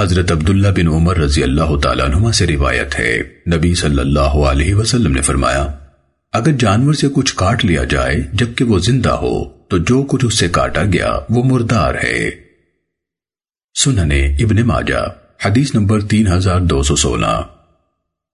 حضرت عبداللہ بن عمر رضی اللہ تعالیٰ عنہ سے روایت ہے۔ نبی صلی اللہ علیہ وسلم نے فرمایا، اگر جانور سے کچھ کاٹ لیا جائے، جبکہ وہ زندہ ہو، تو جو کچھ اس سے کاٹا گیا، وہ مردار ہے۔ سننے ابن ماجہ، حدیث نمبر تین ہزار دو سو سولہ۔